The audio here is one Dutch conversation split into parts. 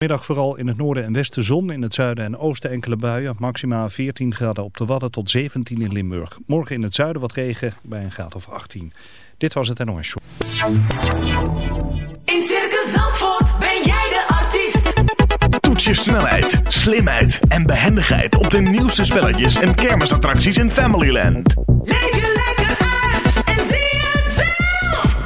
Middag vooral in het noorden en westen zon, in het zuiden en oosten enkele buien. Maximaal 14 graden op de Wadden tot 17 in Limburg. Morgen in het zuiden wat regen bij een graad of 18. Dit was het NOS Show. In Circus Zandvoort ben jij de artiest. Toets je snelheid, slimheid en behendigheid op de nieuwste spelletjes en kermisattracties in Familyland. Leef je lekker.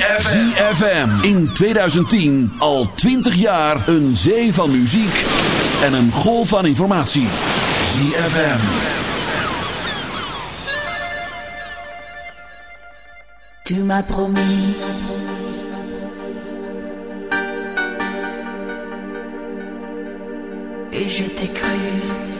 ZFM. In 2010 al 20 jaar een zee van muziek en een golf van informatie. ZFM. Tu m'as promis. Et je t'ai.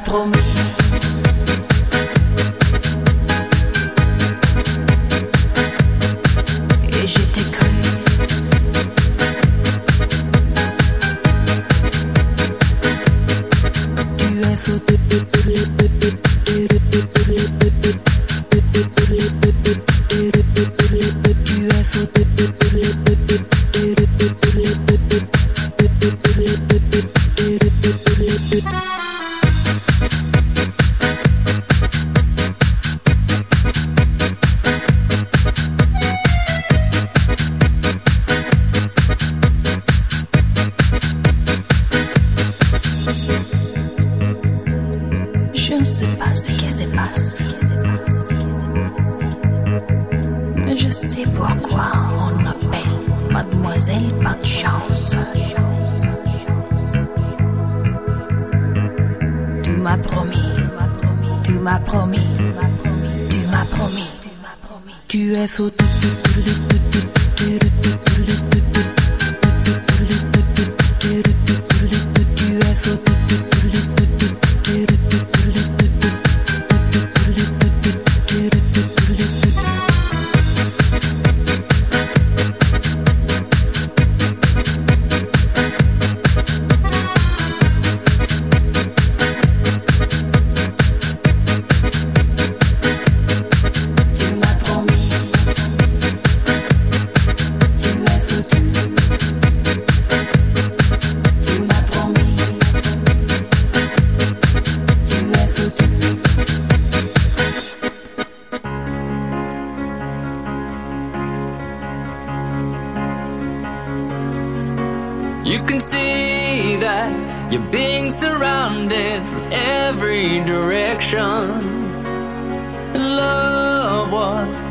promis.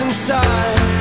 inside.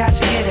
I should get it.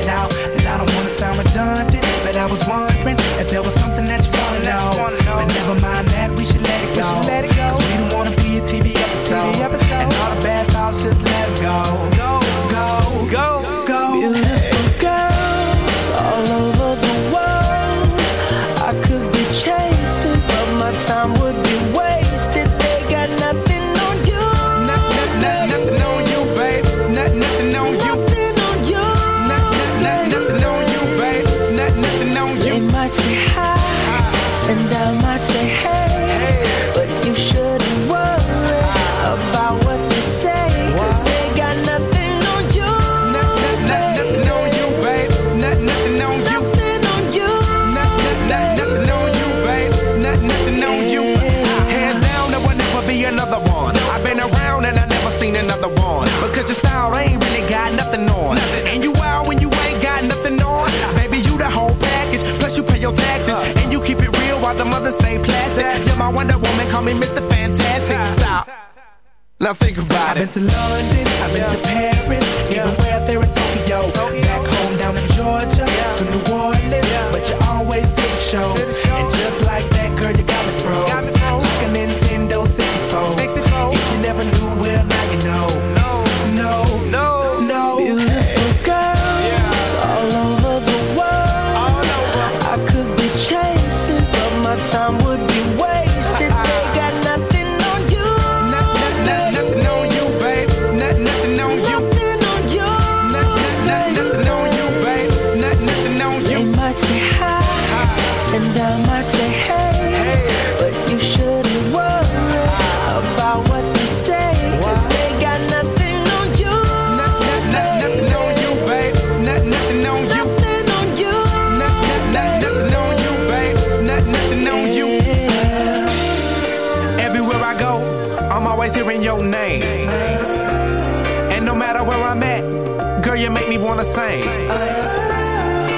I think about it I've been to London, I've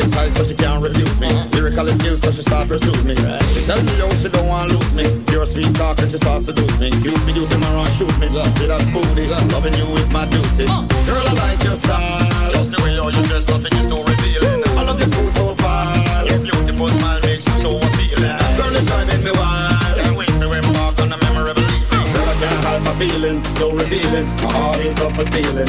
Game tight so she can't refuse me. Lyrical skills so she start pursue me. She tell me oh she don't want lose me. Pure sweet talk and she start seduce me. You be using my run shoot me. See that booty. Loving you is my duty. Girl I like your style. Just the way you you dress, nothing is too revealing. I love your cool profile. Your beautiful smile makes you so appealing. Girl it's driving me wild. Can't wait to embark on a memorable evening. Girl I can't hide my feeling. So revealing. My heart is up for stealing.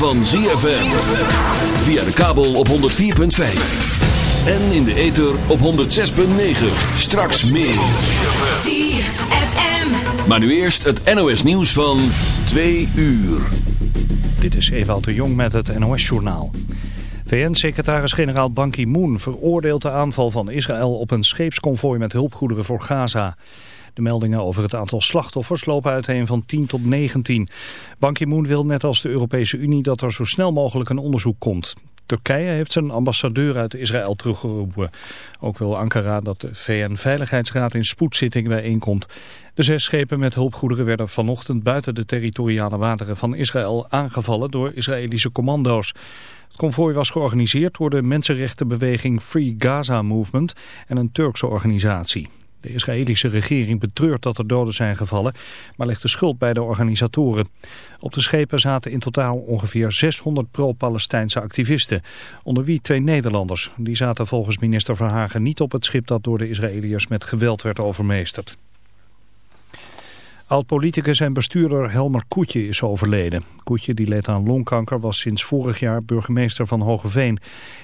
van ZFM. Via de kabel op 104.5. En in de ether op 106.9. Straks meer. ZFM. Maar nu eerst het NOS nieuws van 2 uur. Dit is Ewout de Jong met het NOS-journaal. VN-secretaris-generaal Ban Ki-moon veroordeelt de aanval van Israël op een scheepsconvooi met hulpgoederen voor Gaza. De meldingen over het aantal slachtoffers lopen uiteen van 10 tot 19. Ban Ki-moon wil net als de Europese Unie dat er zo snel mogelijk een onderzoek komt. Turkije heeft zijn ambassadeur uit Israël teruggeroepen. Ook wil Ankara dat de VN-veiligheidsraad in spoedzitting bijeenkomt. De zes schepen met hulpgoederen werden vanochtend buiten de territoriale wateren van Israël aangevallen door Israëlische commando's. Het konvooi was georganiseerd door de mensenrechtenbeweging Free Gaza Movement en een Turkse organisatie. De Israëlische regering betreurt dat er doden zijn gevallen, maar legt de schuld bij de organisatoren. Op de schepen zaten in totaal ongeveer 600 pro-Palestijnse activisten, onder wie twee Nederlanders. Die zaten volgens minister Verhagen niet op het schip dat door de Israëliërs met geweld werd overmeesterd. Oud-politicus en bestuurder Helmer Koetje is overleden. Koetje, die leed aan longkanker, was sinds vorig jaar burgemeester van Hogeveen.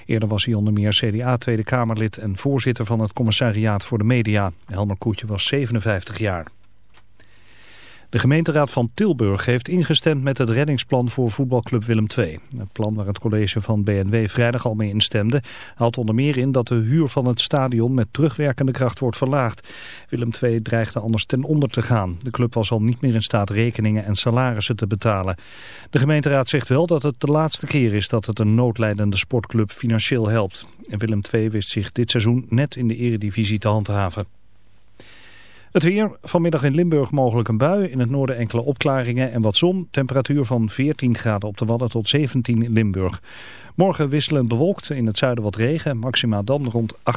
Eerder was hij onder meer CDA-Tweede Kamerlid en voorzitter van het commissariaat voor de media. Helmer Koetje was 57 jaar. De gemeenteraad van Tilburg heeft ingestemd met het reddingsplan voor voetbalclub Willem II. Het plan waar het college van BNW vrijdag al mee instemde... houdt onder meer in dat de huur van het stadion met terugwerkende kracht wordt verlaagd. Willem II dreigde anders ten onder te gaan. De club was al niet meer in staat rekeningen en salarissen te betalen. De gemeenteraad zegt wel dat het de laatste keer is dat het een noodlijdende sportclub financieel helpt. En Willem II wist zich dit seizoen net in de eredivisie te handhaven. Het weer, vanmiddag in Limburg mogelijk een bui, in het noorden enkele opklaringen en wat zon. Temperatuur van 14 graden op de Wadden tot 17 in Limburg. Morgen wisselend bewolkt, in het zuiden wat regen, maximaal dan rond 8